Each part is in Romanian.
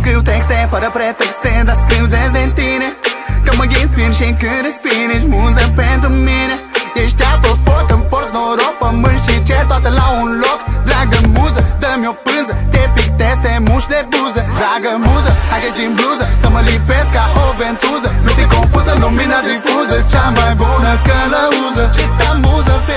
Scriu texte fără pretexte Dar scriu des de tine. Că mă inspir și când respir Ești muză pentru mine. Ești apă, foc, îmi port noroc Pământ și cer, toate la un loc. Dragă muză, dă-mi o pânză Te pictez, te muși de buză. Dragă muză, hai că în bluză Să mă lipesc ca o ventuză. Nu fi confuză, lumina difuză Cea mai bună călăuză. Și ta muză, felul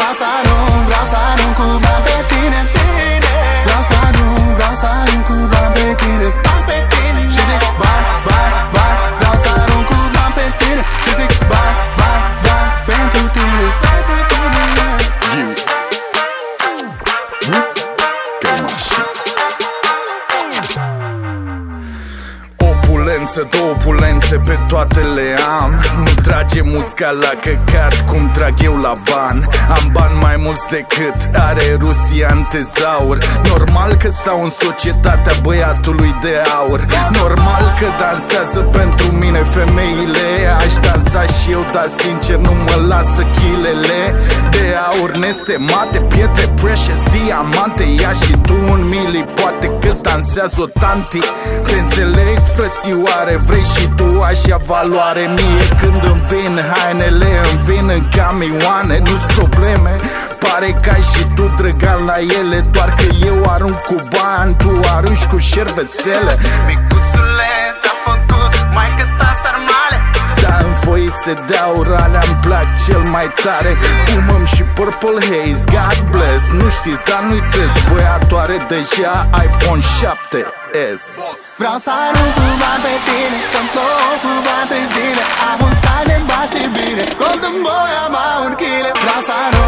chile Opulență, două opulențe pe toate le am. Nu trage musca la căcat cum trag eu la ban. Am bani mai mulți decât are Rusia în tezaur. Normal că stau în societatea băiatului de aur. Normal că dansează pentru mine femeile. Aș dansa și eu, dar sincer nu mă lasă chilele. De aur nestemate, pietre precious, diamante. Ia și tu un mili, poate că-ți dansează o tanti. Te înțeleg, frățioare, vrei și tu așa valoare. Mie când îmi vin hainele, îmi vin în camioane. Nu-s probleme, pare că ai și tu drăgan la ele. Doar că eu arunc cu bani, tu arunci cu șervețele în foițe de aur alea îmi plac cel mai tare. Fumăm și Purple Haze, God bless. Nu știți, dar nu-i stres Băiatul are deja iPhone 7s Vreau să arunc cumva pe tine Să-mi plouă cumva trei zile. Am un sac de bani și bine Golden boy am un chile. Vreau să arunc,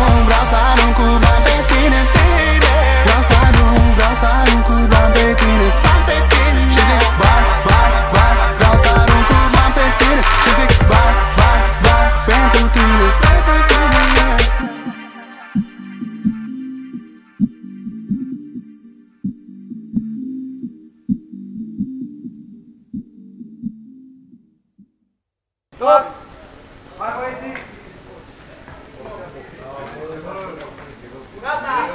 Stop! Vai, vai, Gata!